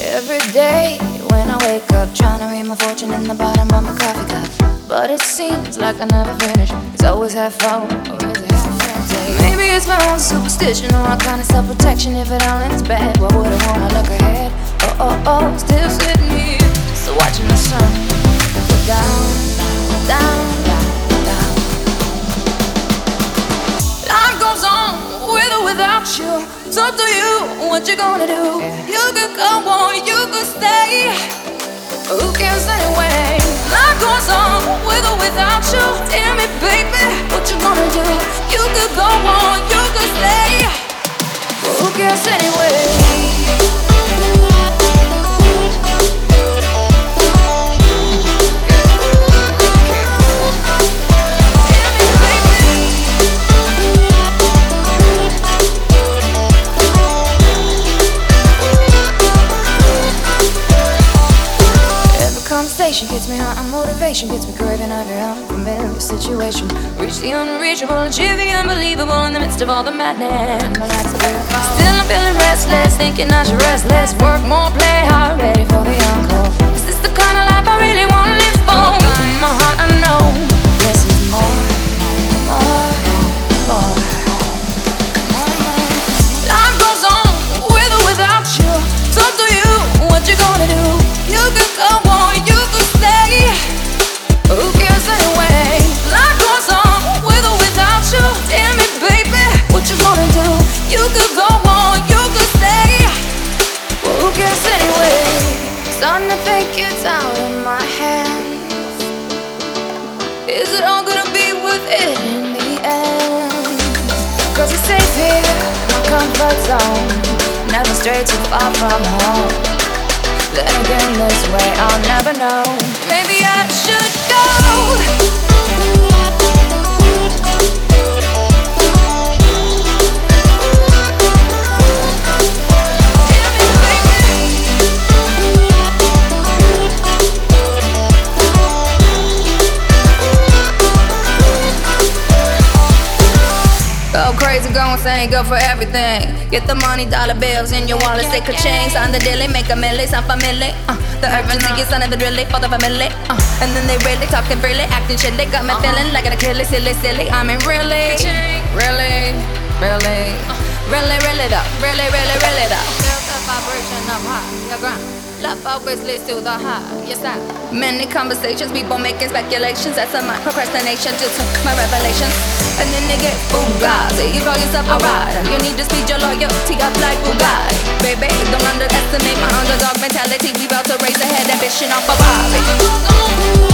Every day when I wake up, trying to read my fortune in the bottom of my coffee cup. But it seems like I never finish. It's always half full, it half empty? Maybe it's my own superstition or a kind of self protection. If it all ends bad, why would I wanna look ahead? Oh, oh, oh, still sitting here, still watching the sun go down, up to you what you gonna do. You could go on, you could stay. Who cares anyway? Life goes on with or without you. Tell me, baby, what you gonna do? You could go on, you could stay. Who cares anyway? Conversation gets me high, and motivation gets me craving every unfamiliar situation. Reach the unreachable, achieve the unbelievable in the midst of all the madness. Still, I'm feeling restless, thinking I should rest less, work more, play hard, ready for the encore. Is this the kind of life I really want you could who cares anyway? To my hands. Is it all gonna be worth it in the end? Cause it's safe here, my comfort zone. Never stray too far from home. Then again, this way I'll never know. Maybe I should crazy, go insane, go for everything. Get the money, dollar bills in your wallet, stick a chain, sign the dilly, make a milli, sound familiar. Uh, the urgency is son of the really for the family. Uh, and then they really talking freely, acting shit. They got me feeling like an Achilles, silly, silly. I mean, really, really, really, really, really though, really, really, really though. Feel the vibration up high, your ground. Love always leads to the high, yes I. Many conversations, people making speculations. That's my procrastination due to my revelations. And then they get oh, Fugazi. You call yourself a rider. You need to speed your loyalty up like Bugatti. Baby, don't underestimate my underdog mentality. We about to raise ahead, ambition off a Bobby.